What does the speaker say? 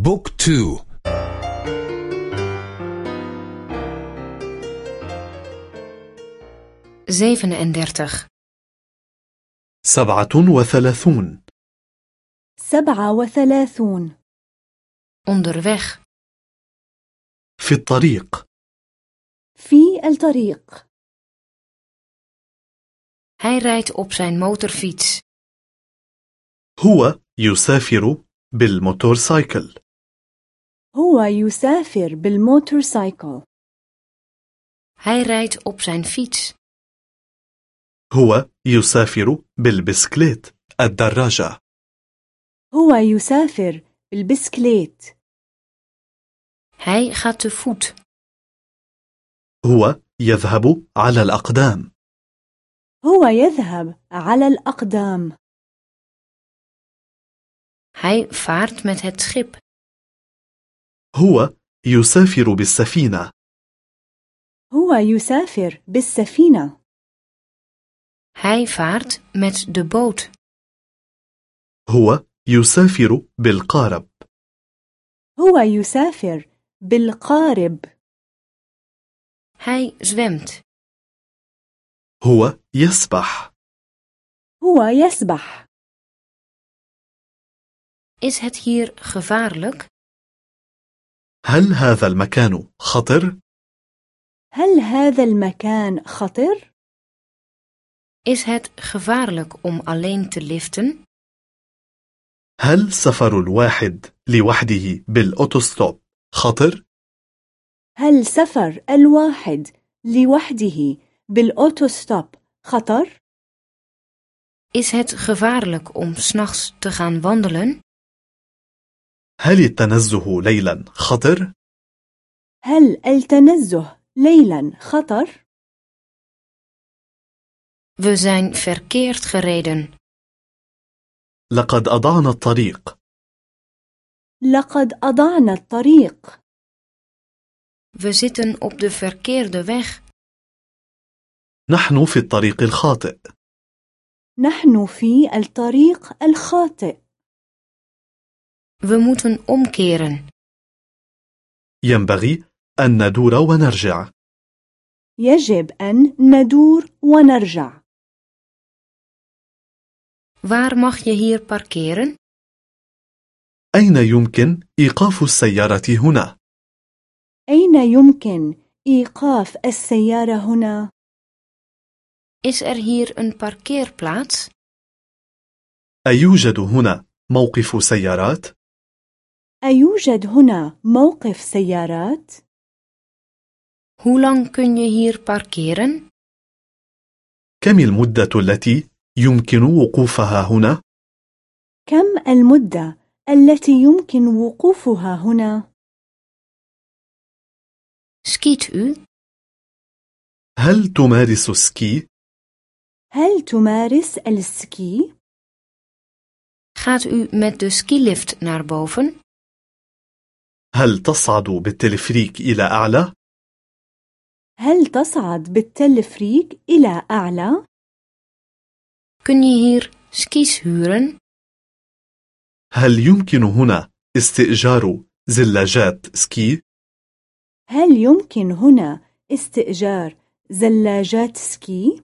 بوك تو. en dertig, سبعة وثلاثون. سبعة وثلاثون. onderweg, في الطريق. في الطريق. Hij rijdt op zijn motorfiets, هو يسافر بالموتورسايكل. هو يسافر بالموتورسايكل hij rijdt op zijn fiets, هو يسافر بالبسكليت الدراجة. هو يسافر بالبسكليت. Hij gaat te voet, هو يذهب على الأقدام. هو يذهب على الأقدام. Hij vaart met het schip, هو يسافر بالسفينة. هو يسافر بالسفينة. Hij vaart met de boot, هو يسافر بالقارب. هو يسافر بالقارب. Hij zwemt, هو يسبح. هو يسبح. Is het hier gevaarlijk? هل هذا المكان خطر؟ هل هذا المكان خطر؟ Is het gevaarlijk om alleen te liften? هل سفر الواحد لوحده بالأوتوستوب خطر؟ هل سفر الواحد لوحده بالأوتوستوب خطر؟ Is het gevaarlijk om s'nachts te gaan wandelen? هل التنزه ليلا خطر؟ هل التنزه ليلا خطر؟ We zijn verkeerd gereden. لقد أضعنا الطريق لقد أضعنا الطريق We zitten op de verkeerde weg. نحن في الطريق الخاطئ نحن في الطريق الخاطئ We moeten omkeren. ينبغي أن ندور ونرجع يجب أن ندور ونرجع Waar mag je hier parkeren? أين يمكن إيقاف السيارة هنا؟ أين يمكن إيقاف السيارة هنا؟ Is er hier een parkeerplaats? أيوجد هنا موقف سيارات؟ أيوجد هنا موقف سيارات؟ Hoe lang kun je hier parkeren? كم المدة التي يمكن وقوفها هنا؟ كم المدة التي يمكن وقوفها هنا؟ U? هل تمارس سكي؟ هل تمارس السكي؟ Gaat u met de skilift naar boven? هل تصعد بالتلفريك إلى أعلى؟ هل تصعد بالتلفريك إلى أعلى؟ Kun je hier skis huren? هل يمكن هنا استئجار زلاجات سكي؟ هل يمكن هنا استئجار زلاجات سكي؟